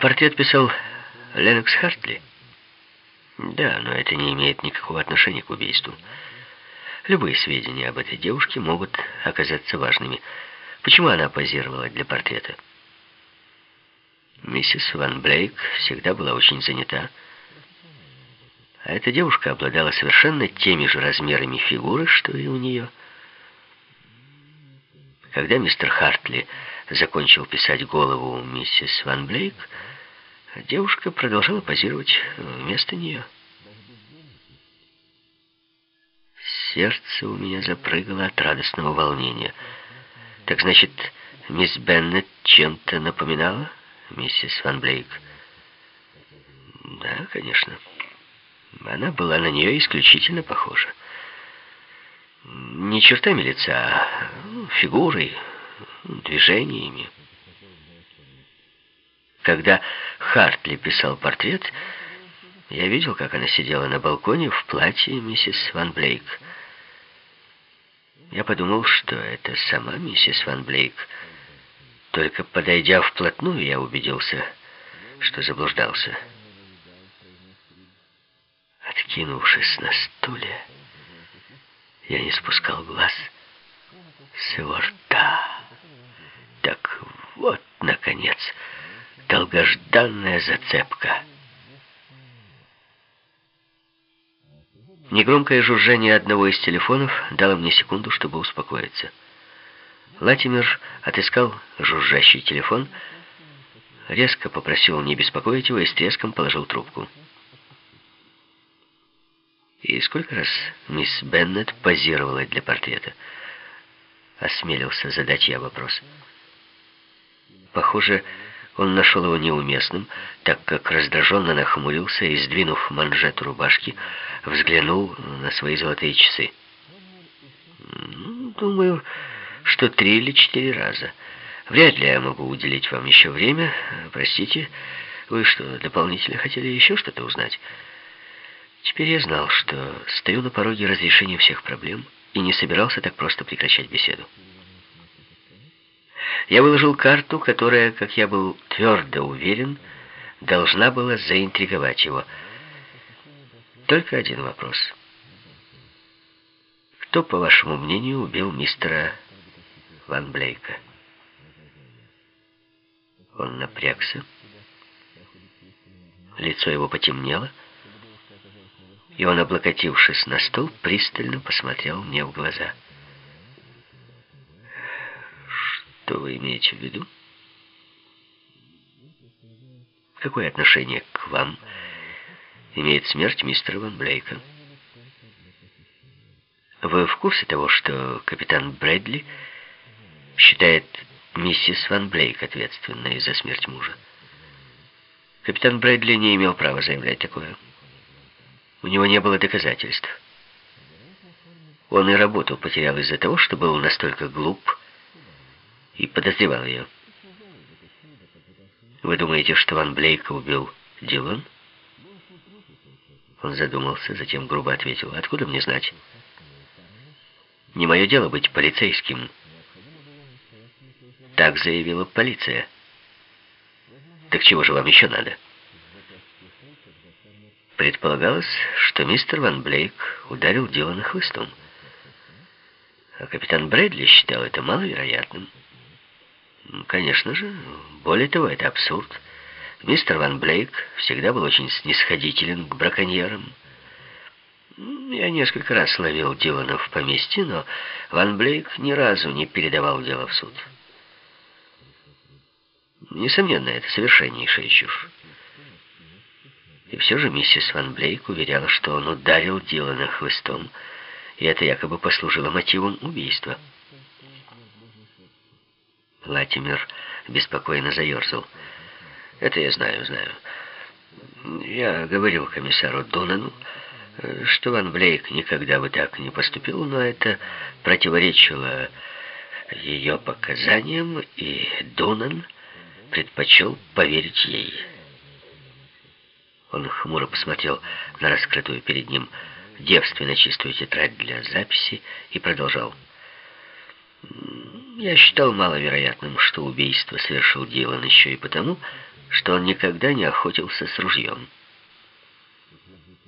Портрет писал Ленокс Хартли? Да, но это не имеет никакого отношения к убийству. Любые сведения об этой девушке могут оказаться важными. Почему она позировала для портрета? Миссис Ван Блейк всегда была очень занята. А эта девушка обладала совершенно теми же размерами фигуры, что и у нее. Когда мистер Хартли закончил писать голову миссис Ван Блейк, девушка продолжала позировать вместо нее. Сердце у меня запрыгало от радостного волнения. Так значит, мисс Беннет чем-то напоминала миссис Ван Блейк? Да, конечно. Она была на нее исключительно похожа. Не чертами лица, а фигурой, движениями. Когда Хартли писал портрет, я видел, как она сидела на балконе в платье миссис Ван Блейк. Я подумал, что это сама миссис Ван Блейк. Только подойдя вплотную, я убедился, что заблуждался. Откинувшись на стуле, я не спускал глаз с его рта. Наконец, долгожданная зацепка. Негромкое жужжание одного из телефонов дало мне секунду, чтобы успокоиться. Латимер отыскал жужжащий телефон, резко попросил не беспокоить его и с треском положил трубку. И сколько раз мисс Беннет позировала для портрета? Осмелился задать я вопрос. Похоже, он нашел его неуместным, так как раздраженно нахмурился и, сдвинув манжету рубашки, взглянул на свои золотые часы. «Думаю, что три или четыре раза. Вряд ли я могу уделить вам еще время. Простите, вы что, дополнительно хотели еще что-то узнать?» Теперь я знал, что стою на пороге разрешения всех проблем и не собирался так просто прекращать беседу. Я выложил карту, которая, как я был твердо уверен, должна была заинтриговать его. Только один вопрос. Кто, по вашему мнению, убил мистера Ван Блейка? Он напрягся. Лицо его потемнело, и он, облокотившись на стол, пристально посмотрел мне в глаза. Что вы имеете в виду? Какое отношение к вам имеет смерть мистера Ван Блейка? Вы в курсе того, что капитан Брэдли считает миссис Ван Блейк ответственной за смерть мужа? Капитан Брэдли не имел права заявлять такое. У него не было доказательств. Он и работу потерял из-за того, что был настолько глуп и подозревал ее. Вы думаете, что Ван Блейка убил Дилан? Он задумался, затем грубо ответил. Откуда мне знать? Не мое дело быть полицейским. Так заявила полиция. Так чего же вам еще надо? Предполагалось, что мистер Ван Блейк ударил Дилана хлыстом. А капитан Брэдли считал это маловероятным. Конечно же, более того, это абсурд. Мистер Ван Блейк всегда был очень снисходителен к браконьерам. Я несколько раз ловил Дилана в поместье, но Ван Блейк ни разу не передавал дело в суд. Несомненно, это совершеннейшая чушь. И все же миссис Ван Блейк уверяла, что он ударил Дилана хвостом, и это якобы послужило мотивом убийства. Латимер беспокойно заерзал. «Это я знаю, знаю. Я говорил комиссару Донану, что Ван Блейк никогда бы так не поступил, но это противоречило ее показаниям, и Донан предпочел поверить ей». Он хмуро посмотрел на раскрытую перед ним девственно чистую тетрадь для записи и продолжал. «Я считал маловероятным, что убийство совершил Дилан еще и потому, что он никогда не охотился с ружьем.